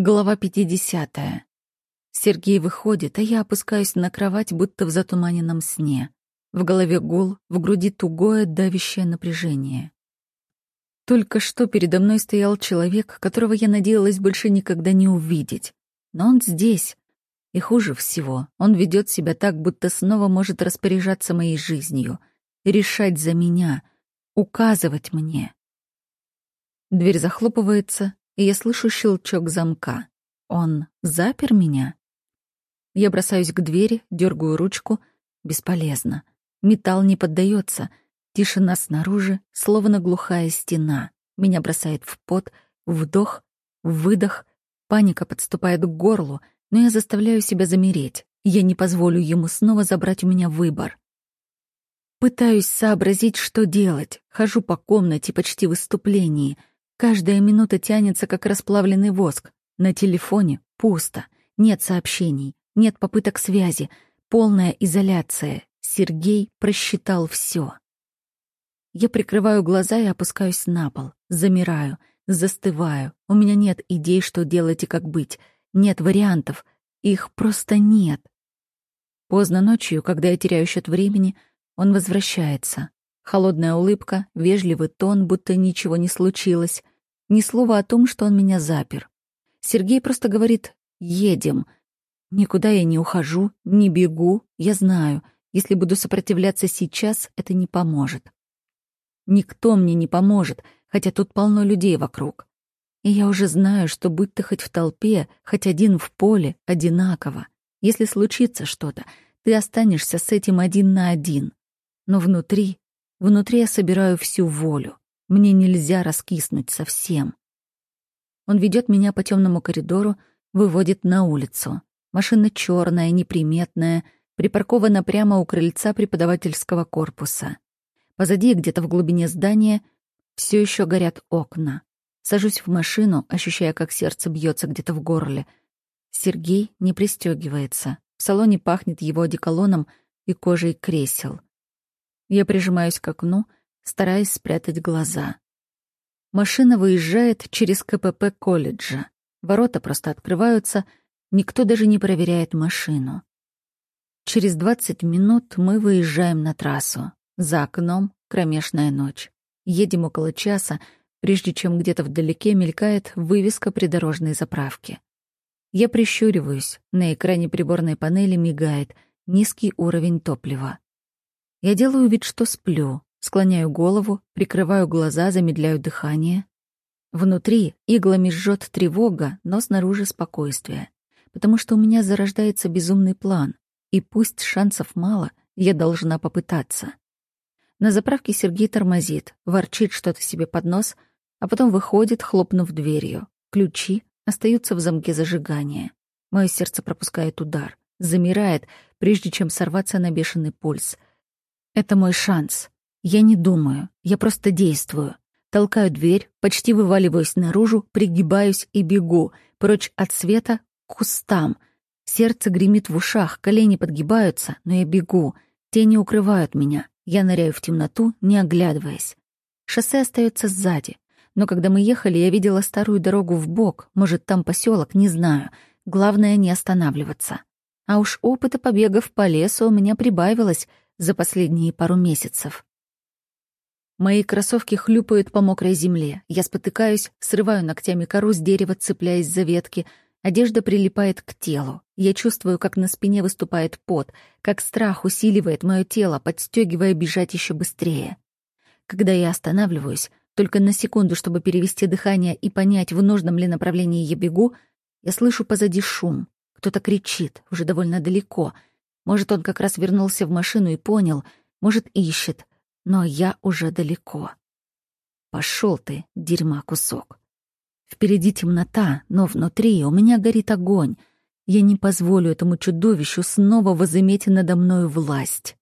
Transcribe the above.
Глава 50. Сергей выходит, а я опускаюсь на кровать, будто в затуманенном сне. В голове гул, в груди тугое, давящее напряжение. Только что передо мной стоял человек, которого я надеялась больше никогда не увидеть. Но он здесь. И хуже всего, он ведет себя так, будто снова может распоряжаться моей жизнью, решать за меня, указывать мне. Дверь захлопывается, и я слышу щелчок замка. Он запер меня? Я бросаюсь к двери, дергаю ручку. Бесполезно. Металл не поддается. Тишина снаружи, словно глухая стена. Меня бросает в пот, вдох, выдох. Паника подступает к горлу, но я заставляю себя замереть. Я не позволю ему снова забрать у меня выбор. Пытаюсь сообразить, что делать. Хожу по комнате почти в выступлении — Каждая минута тянется, как расплавленный воск. На телефоне пусто. Нет сообщений, нет попыток связи, полная изоляция. Сергей просчитал все. Я прикрываю глаза и опускаюсь на пол. Замираю, застываю. У меня нет идей, что делать и как быть. Нет вариантов. Их просто нет. Поздно ночью, когда я теряю счет времени, он возвращается. Холодная улыбка, вежливый тон, будто ничего не случилось. Ни слова о том, что он меня запер. Сергей просто говорит «едем». Никуда я не ухожу, не бегу. Я знаю, если буду сопротивляться сейчас, это не поможет. Никто мне не поможет, хотя тут полно людей вокруг. И я уже знаю, что будь ты хоть в толпе, хоть один в поле, одинаково. Если случится что-то, ты останешься с этим один на один. Но внутри Внутри я собираю всю волю. Мне нельзя раскиснуть совсем. Он ведет меня по темному коридору, выводит на улицу. Машина черная, неприметная, припаркована прямо у крыльца преподавательского корпуса. Позади, где-то в глубине здания, все еще горят окна. Сажусь в машину, ощущая, как сердце бьется где-то в горле. Сергей не пристегивается. В салоне пахнет его одеколоном и кожей кресел. Я прижимаюсь к окну, стараясь спрятать глаза. Машина выезжает через КПП колледжа. Ворота просто открываются, никто даже не проверяет машину. Через 20 минут мы выезжаем на трассу. За окном кромешная ночь. Едем около часа, прежде чем где-то вдалеке мелькает вывеска придорожной заправки. Я прищуриваюсь, на экране приборной панели мигает низкий уровень топлива. Я делаю вид, что сплю, склоняю голову, прикрываю глаза, замедляю дыхание. Внутри иглами жжет тревога, но снаружи спокойствие. Потому что у меня зарождается безумный план, и пусть шансов мало, я должна попытаться. На заправке Сергей тормозит, ворчит что-то себе под нос, а потом выходит, хлопнув дверью. Ключи остаются в замке зажигания. Мое сердце пропускает удар, замирает, прежде чем сорваться на бешеный пульс — это мой шанс. Я не думаю, я просто действую. Толкаю дверь, почти вываливаюсь наружу, пригибаюсь и бегу, прочь от света к кустам. Сердце гремит в ушах, колени подгибаются, но я бегу. Тени укрывают меня. Я ныряю в темноту, не оглядываясь. Шоссе остается сзади. Но когда мы ехали, я видела старую дорогу в бок, может, там поселок, не знаю. Главное не останавливаться. А уж опыта побегов по лесу у меня прибавилось — за последние пару месяцев. Мои кроссовки хлюпают по мокрой земле. Я спотыкаюсь, срываю ногтями кору с дерева, цепляясь за ветки. Одежда прилипает к телу. Я чувствую, как на спине выступает пот, как страх усиливает мое тело, подстегивая бежать еще быстрее. Когда я останавливаюсь, только на секунду, чтобы перевести дыхание и понять, в нужном ли направлении я бегу, я слышу позади шум. Кто-то кричит, уже довольно далеко — может, он как раз вернулся в машину и понял, может, ищет, но я уже далеко. Пошел ты, дерьма кусок. Впереди темнота, но внутри у меня горит огонь. Я не позволю этому чудовищу снова возыметь надо мною власть.